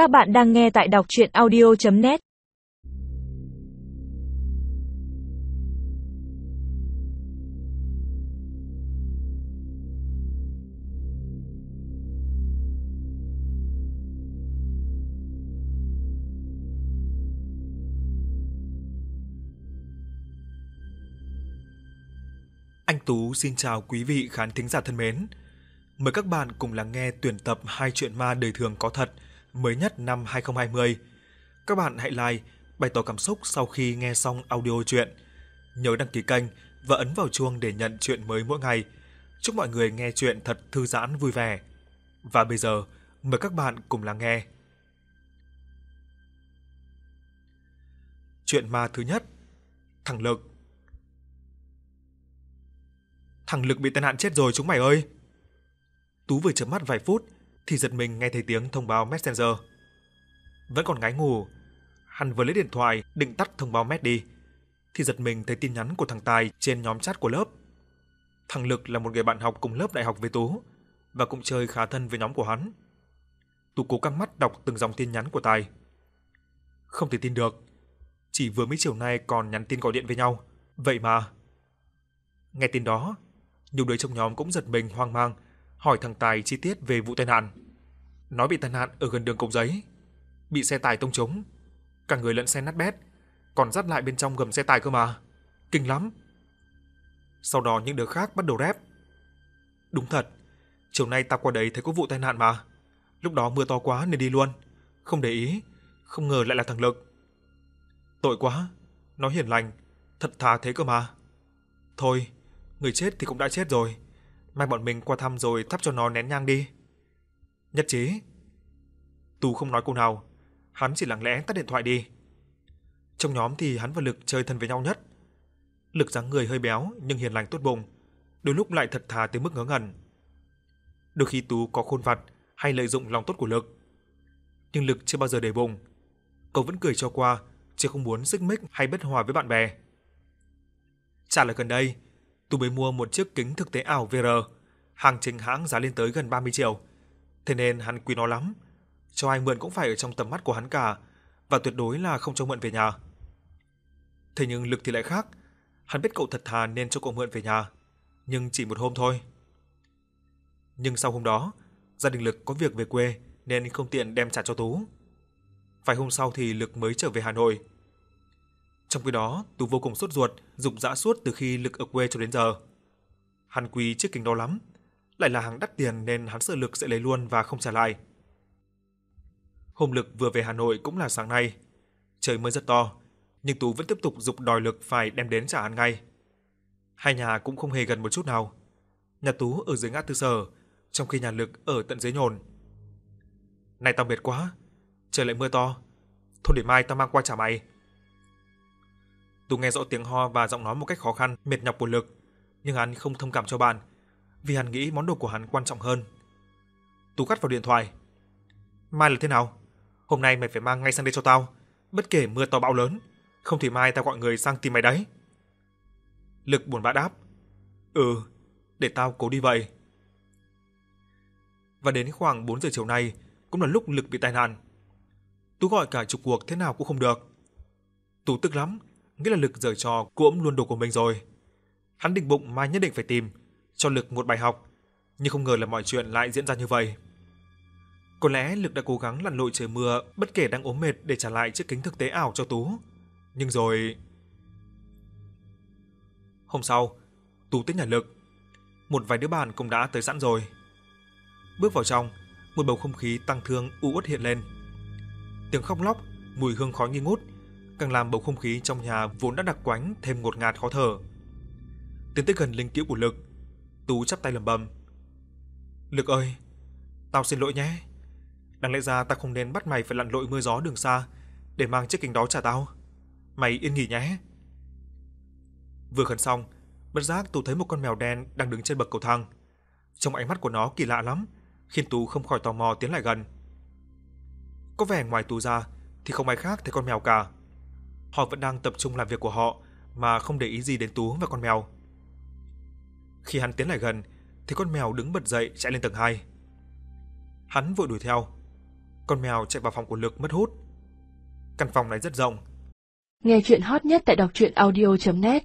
Các bạn đang nghe tại đọc chuyện audio.net Anh Tú xin chào quý vị khán thính giả thân mến. Mời các bạn cùng lắng nghe tuyển tập hai chuyện ma đời thường có thật mới nhất năm 2020. Các bạn hãy like, bày tỏ cảm xúc sau khi nghe xong audio truyện Nhớ đăng ký kênh và ấn vào chuông để nhận chuyện mới mỗi ngày. Chúc mọi người nghe truyện thật thư giãn vui vẻ. Và bây giờ, mời các bạn cùng lắng nghe. Chuyện ma thứ nhất Thằng Lực Thằng Lực bị tai nạn chết rồi chúng mày ơi. Tú vừa chớp mắt vài phút thì giật mình nghe thấy tiếng thông báo Messenger. Vẫn còn ngái ngủ, hắn vừa lấy điện thoại định tắt thông báo Met đi thì giật mình thấy tin nhắn của thằng Tài trên nhóm chat của lớp. Thằng Lực là một người bạn học cùng lớp đại học với Tú và cũng chơi khá thân với nhóm của hắn. Tú cố căng mắt đọc từng dòng tin nhắn của Tài. Không thể tin được, chỉ vừa mới chiều nay còn nhắn tin gọi điện với nhau, vậy mà. Nghe tin đó, nhiều đứa trong nhóm cũng giật mình hoang mang, hỏi thằng Tài chi tiết về vụ tai nạn. Nói bị tai nạn ở gần đường Cầu Giấy, bị xe tải tông trúng, cả người lẫn xe nát bét, còn dắt lại bên trong gầm xe tải cơ mà. Kinh lắm. Sau đó những đứa khác bắt đầu rép. Đúng thật, chiều nay tao qua đấy thấy có vụ tai nạn mà. Lúc đó mưa to quá nên đi luôn, không để ý, không ngờ lại là thằng Lực. Tội quá, nó hiền lành, thật thà thế cơ mà. Thôi, người chết thì cũng đã chết rồi. Mai bọn mình qua thăm rồi thắp cho nó nén nhang đi. Nhất trí. Tú không nói câu nào, hắn chỉ lặng lẽ tắt điện thoại đi. Trong nhóm thì hắn và Lực chơi thân với nhau nhất. Lực dáng người hơi béo nhưng hiền lành tốt bụng, đôi lúc lại thật thà tới mức ngớ ngẩn. Đôi khi Tú có khôn vặt hay lợi dụng lòng tốt của Lực. Nhưng Lực chưa bao giờ để bụng. Cậu vẫn cười cho qua, chứ không muốn xích mích hay bất hòa với bạn bè. trả lời gần đây, Tú mới mua một chiếc kính thực tế ảo VR, hàng chính hãng giá lên tới gần 30 triệu. Thế nên hắn quý nó lắm. Cho ai mượn cũng phải ở trong tầm mắt của hắn cả, và tuyệt đối là không cho mượn về nhà. Thế nhưng Lực thì lại khác, hắn biết cậu thật thà nên cho cậu mượn về nhà, nhưng chỉ một hôm thôi. Nhưng sau hôm đó, gia đình Lực có việc về quê nên không tiện đem trả cho Tú. Phải hôm sau thì Lực mới trở về Hà Nội. Trong khi đó, Tú vô cùng sốt ruột, dục dã suốt từ khi Lực ở quê cho đến giờ. Hắn quý chiếc kính đó lắm, lại là hàng đắt tiền nên hắn sợ Lực sẽ lấy luôn và không trả lại. Hôm Lực vừa về Hà Nội cũng là sáng nay. Trời mưa rất to, nhưng Tú vẫn tiếp tục dục đòi Lực phải đem đến trả hắn ngay. Hai nhà cũng không hề gần một chút nào. Nhà Tú ở dưới ngã tư sở, trong khi nhà Lực ở tận dưới nhồn. Này tao mệt quá, trời lại mưa to. Thôi để mai tao mang qua trả mày. Tú nghe rõ tiếng ho và giọng nói một cách khó khăn, mệt nhọc của Lực, nhưng hắn không thông cảm cho bạn, vì hắn nghĩ món đồ của hắn quan trọng hơn. Tú cắt vào điện thoại. Mai là thế nào? Hôm nay mày phải mang ngay sang đây cho tao, bất kể mưa to bão lớn, không thì mai tao gọi người sang tìm mày đấy. Lực buồn bã đáp. Ừ, để tao cố đi vậy. Và đến khoảng 4 giờ chiều nay, cũng là lúc Lực bị tai nạn. Tú gọi cả chục cuộc thế nào cũng không được. Tú tức lắm, nghĩa là Lực giở trò cuỗm luôn đồ của mình rồi. Hắn định bụng mai nhất định phải tìm, cho Lực một bài học, nhưng không ngờ là mọi chuyện lại diễn ra như vậy. Có lẽ Lực đã cố gắng lặn lội trời mưa bất kể đang ốm mệt để trả lại chiếc kính thực tế ảo cho Tú. Nhưng rồi... Hôm sau, Tú tới nhà Lực. Một vài đứa bạn cũng đã tới sẵn rồi. Bước vào trong, một bầu không khí tăng thương u uất hiện lên. Tiếng khóc lóc, mùi hương khói nghi ngút, càng làm bầu không khí trong nhà vốn đã đặc quánh thêm ngột ngạt khó thở. Tiến tới gần linh cữu của Lực, Tú chắp tay lẩm bẩm. Lực ơi, tao xin lỗi nhé. Đáng lẽ ra tao không nên bắt mày phải lặn lội mưa gió đường xa để mang chiếc kính đó trả tao. Mày yên nghỉ nhé. Vừa khấn xong, bất giác Tú thấy một con mèo đen đang đứng trên bậc cầu thang. Trong ánh mắt của nó kỳ lạ lắm, khiến Tú không khỏi tò mò tiến lại gần. Có vẻ ngoài Tú ra thì không ai khác thấy con mèo cả. Họ vẫn đang tập trung làm việc của họ mà không để ý gì đến Tú và con mèo. Khi hắn tiến lại gần, thì con mèo đứng bật dậy chạy lên tầng 2. Hắn vội đuổi theo. con mèo chạy vào phòng của Lực mất hút. Căn phòng này rất rộng. Nghe chuyện hot nhất tại đọc truyện audio.net